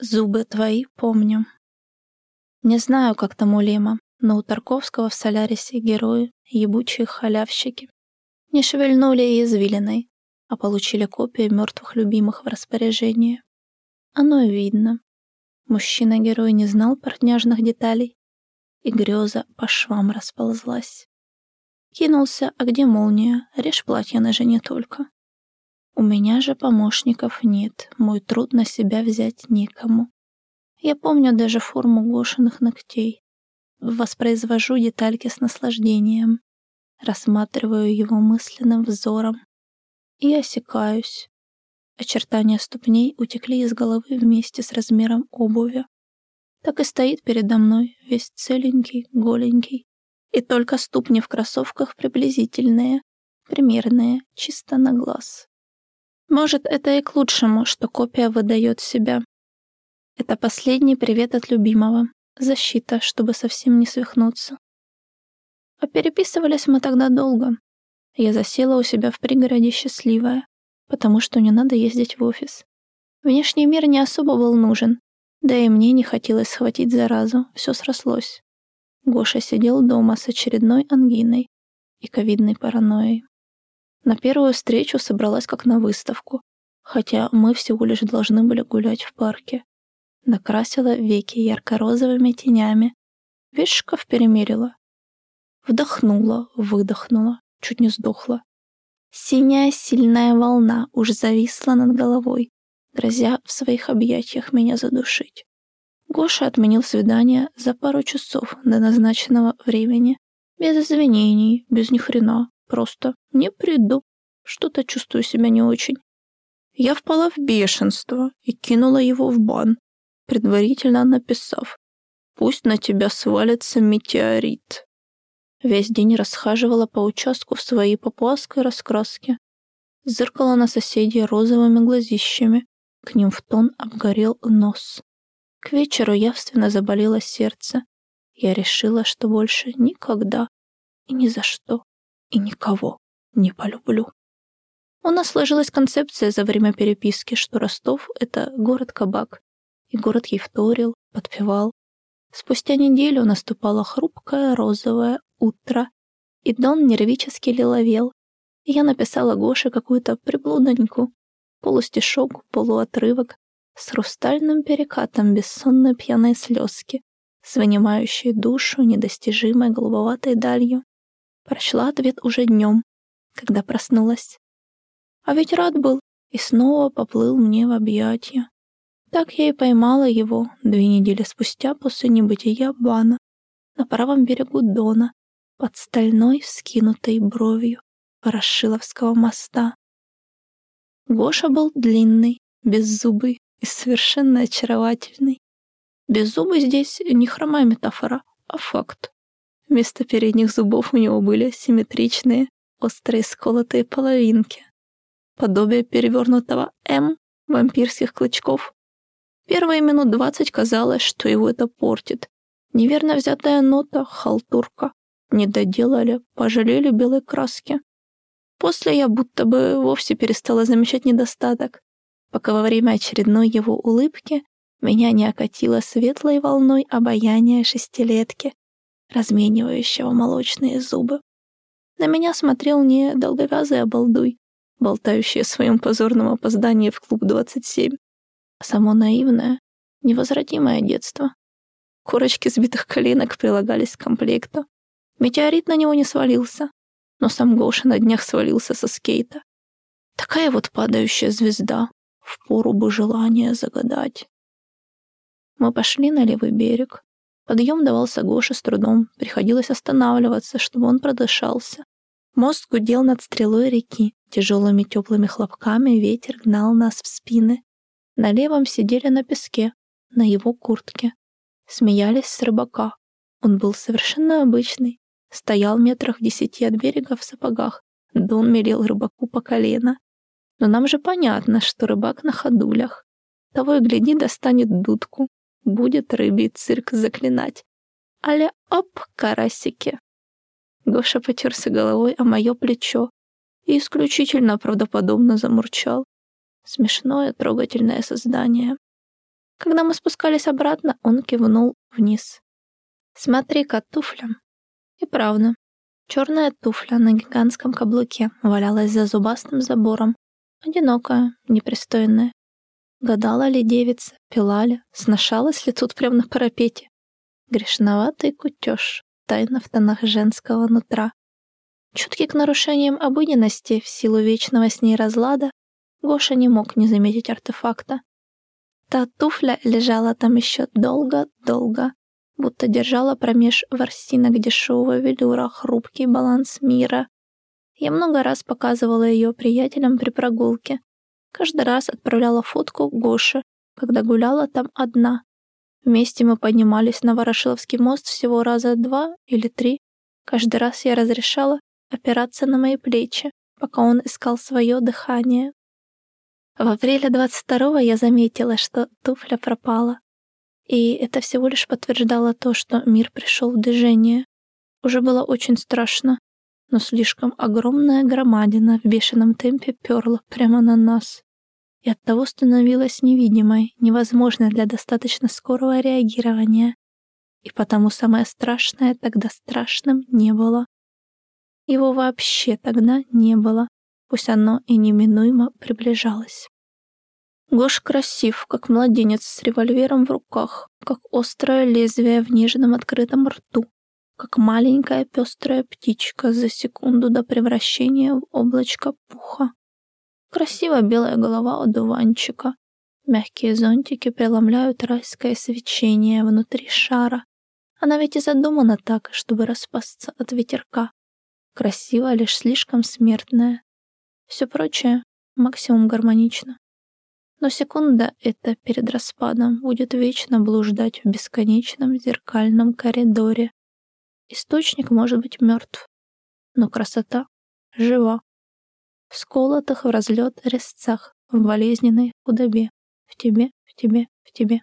Зубы твои помню. Не знаю, как там у Лема, но у Тарковского в Солярисе герои — ебучие халявщики. Не шевельнули и извилиной, а получили копии мертвых любимых в распоряжение. Оно видно. Мужчина-герой не знал портняжных деталей, и греза по швам расползлась. Кинулся, а где молния? Режь платье на жене только. У меня же помощников нет, мой труд на себя взять некому. Я помню даже форму Гошиных ногтей. Воспроизвожу детальки с наслаждением. Рассматриваю его мысленным взором. И осекаюсь. Очертания ступней утекли из головы вместе с размером обуви. Так и стоит передо мной, весь целенький, голенький. И только ступни в кроссовках приблизительные, примерные, чисто на глаз. Может, это и к лучшему, что копия выдает себя. Это последний привет от любимого. Защита, чтобы совсем не свихнуться. А переписывались мы тогда долго. Я засела у себя в пригороде счастливая, потому что не надо ездить в офис. Внешний мир не особо был нужен, да и мне не хотелось схватить заразу, все срослось. Гоша сидел дома с очередной ангиной и ковидной паранойей. На первую встречу собралась как на выставку, хотя мы всего лишь должны были гулять в парке. Накрасила веки ярко-розовыми тенями, весь шкаф перемерила. Вдохнула, выдохнула, чуть не сдохла. Синяя сильная волна уж зависла над головой, грозя в своих объятиях меня задушить. Гоша отменил свидание за пару часов до назначенного времени, без извинений, без ни хрена. Просто не приду. Что-то чувствую себя не очень. Я впала в бешенство и кинула его в бан, предварительно написав «Пусть на тебя свалится метеорит». Весь день расхаживала по участку в своей папуасской раскраске. Зеркало на соседей розовыми глазищами. К ним в тон обгорел нос. К вечеру явственно заболело сердце. Я решила, что больше никогда и ни за что и никого не полюблю. У нас сложилась концепция за время переписки, что Ростов — это город-кабак, и город ей вторил, подпевал. Спустя неделю наступало хрупкое розовое утро, и Дон нервически лиловел, и я написала Гоше какую-то приблудоньку, полустишок, полуотрывок, с хрустальным перекатом бессонной пьяной слезки, с вынимающей душу недостижимой голубоватой далью. Прочла ответ уже днем, когда проснулась. А ведь рад был и снова поплыл мне в объятия. Так я и поймала его две недели спустя после небытия бана на правом берегу Дона под стальной вскинутой бровью Ворошиловского моста. Гоша был длинный, беззубый и совершенно очаровательный. Беззубый здесь не хромая метафора, а факт. Вместо передних зубов у него были симметричные, острые сколотые половинки. Подобие перевернутого «М» вампирских клычков. Первые минут двадцать казалось, что его это портит. Неверно взятая нота, халтурка. Не доделали, пожалели белой краски. После я будто бы вовсе перестала замечать недостаток, пока во время очередной его улыбки меня не окатило светлой волной обаяния шестилетки, разменивающего молочные зубы. На меня смотрел не долговязый обалдуй, болтающий о своем позорном опоздании в клуб 27, а само наивное, невозвратимое детство. Корочки сбитых коленок прилагались к комплекту. Метеорит на него не свалился, но сам Гоша на днях свалился со скейта. Такая вот падающая звезда, впору бы желание загадать. Мы пошли на левый берег, Подъем давался Гоше с трудом, приходилось останавливаться, чтобы он продышался. Мост гудел над стрелой реки, тяжелыми теплыми хлопками ветер гнал нас в спины. На левом сидели на песке, на его куртке. Смеялись с рыбака. Он был совершенно обычный. Стоял метрах в десяти от берега в сапогах. Дон мерил рыбаку по колено. Но нам же понятно, что рыбак на ходулях. Того и гляди достанет дудку, будет рыбий цирк заклинать. Але оп, карасики. Гоша потерся головой о мое плечо и исключительно правдоподобно замурчал. Смешное, трогательное создание. Когда мы спускались обратно, он кивнул вниз. «Смотри-ка, туфля». И правда, черная туфля на гигантском каблуке валялась за зубастым забором. Одинокая, непристойная. Гадала ли девица, пила ли, сношалась ли тут прямо на парапете. Грешноватый кутеж, тайна в тонах женского нутра. Чуткий к нарушениям обыденности в силу вечного с ней разлада, Гоша не мог не заметить артефакта. Та туфля лежала там еще долго-долго, будто держала промеж ворсинок дешевого велюра хрупкий баланс мира. Я много раз показывала ее приятелям при прогулке. Каждый раз отправляла фотку Гоше, когда гуляла там одна. Вместе мы поднимались на Ворошиловский мост всего раза два или три. Каждый раз я разрешала опираться на мои плечи, пока он искал свое дыхание. В апреле 22-го я заметила, что туфля пропала. И это всего лишь подтверждало то, что мир пришел в движение. Уже было очень страшно, но слишком огромная громадина в бешеном темпе перла прямо на нас. И оттого становилась невидимой, невозможной для достаточно скорого реагирования. И потому самое страшное тогда страшным не было. Его вообще тогда не было пусть оно и неминуемо приближалось. Гош красив, как младенец с револьвером в руках, как острое лезвие в нежном открытом рту, как маленькая пестрая птичка за секунду до превращения в облачко пуха. Красивая белая голова одуванчика. Мягкие зонтики преломляют райское свечение внутри шара. Она ведь и задумана так, чтобы распасться от ветерка. Красиво лишь слишком смертная. Все прочее максимум гармонично. Но секунда эта перед распадом будет вечно блуждать в бесконечном зеркальном коридоре. Источник может быть мертв, но красота жива. В сколотых в разлет резцах, в болезненной худобе, в тебе, в тебе, в тебе.